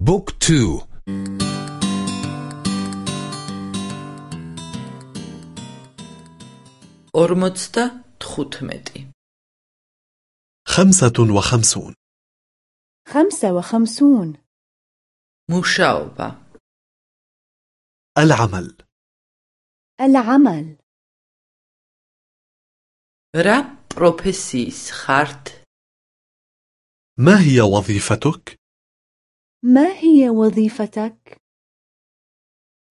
book two. ორმოცდათხუთმეტი خمسة وخمسون. خمسة وخمسون. მუშაობა. العمل. العمل. რა პროფესიის ხართ ما هي وظيفتك؟ ما هي وظيفتك؟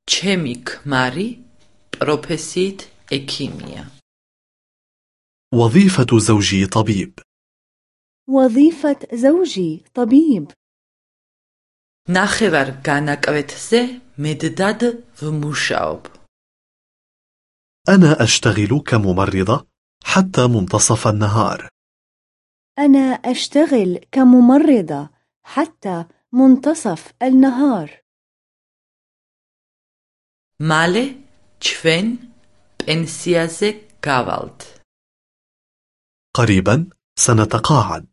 ჩემი ქმარი პროფესიით ექიმია. وظيفة زوجي طبيب وظيفة زوجي طبيب ნახევარ განაკვეთზე მედდად ვმუშაობ. أنا أشتغل كممرضة حتى منتصف النهار أنا أشتغل كممرضة حتى منتصف النهار მალე ჩვენ პენსიაზე გავალთ. قريبا سنتقاعد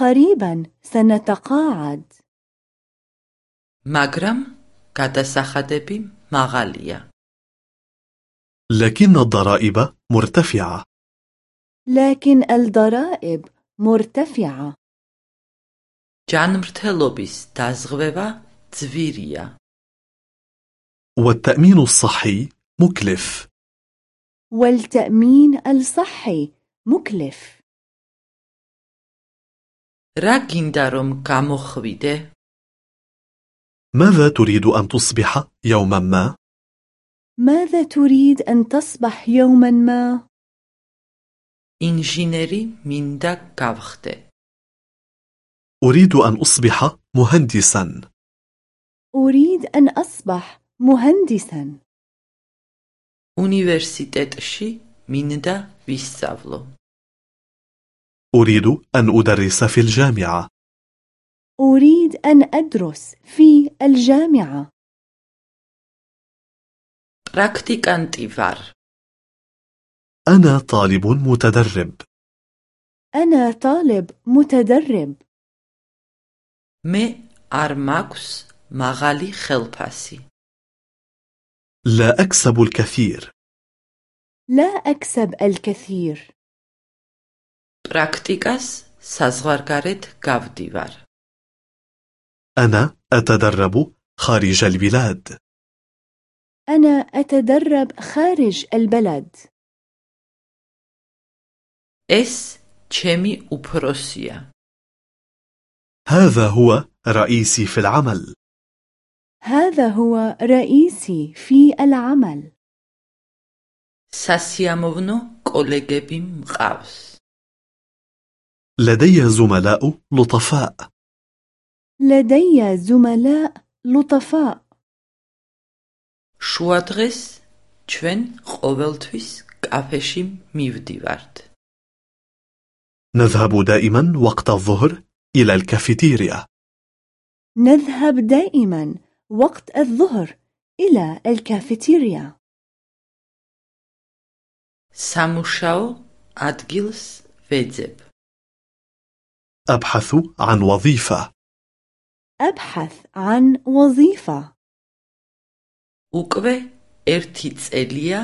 قريبا سنتقاعد მაგრამ გადასახადები მაღალია. لكن الضرائب مرتفعة لكن الضرائب مرتفعة ჯანმრთელობის დაზღვევა ძვირია. والتأمين الصحي مكلف والتأمين الصحي مكلف რა გინდა რომ გამოხვიდე? ماذا تريد أن تصبح يوما ما؟ ماذا تريد أن تصبح يوما ما؟ ინჟინერი მინდა გავხდე. أريد أن أصبح مهندسا أريد أن أصبح مهندسا უნივერსიტეტში მინდა ვისწავლო. أريد أن أدرس في الجامعة أريد أن أدرس في الجامعة პრაქტიკანტი ვარ. أنا طالب متدرب أنا طالب متدرب მე არ მაქვს მაღალი ხელფასი. لا أكسب الكثير لا أكسب الكثير პრაქტიკას საზღვარგარეთ გავდივარ. أنا أتدرب خارج البلاد أنا أتدرب خارج البلد ეს ჩემი უფროსია. هذا هو رئيسي في العمل هذا هو رئيسي في العمل სასიამოვნო კოლეგები მყავს. لدي زملاء لطفاء لدي زملاء لطفاء შუა დღეს ჩვენ ყოველთვის კაფეში მივდივართ. نذهب دائما وقت الظهر إلى الكافيتيريا نذهب دائما وقت الظهر إلى الكافيتيريا სამუშაო ადგილს ვეძებ. أبحث عن وظيفة أبحث عن وظيفة უკვე ერთი წელია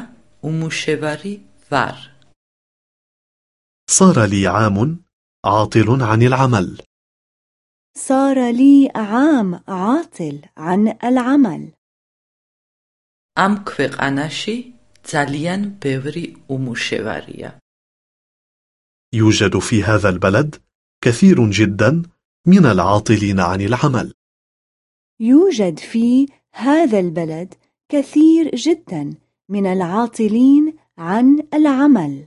უმუშევარი ვარ. صار لي عام عاطل عن العمل صار لي عام عاطل عن العمل ამ ქვეყანაში ძალიან ბევრი უმუშევარია. يوجد في هذا البلد كثير جدا من العاطلين عن العمل يوجد في هذا البلد كثير جدا من العاطلين عن العمل